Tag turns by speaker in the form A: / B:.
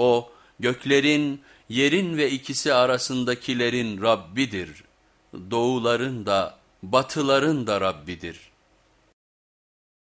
A: O göklerin, yerin ve ikisi arasındakilerin Rabbidir. Doğuların da batıların da Rabbidir.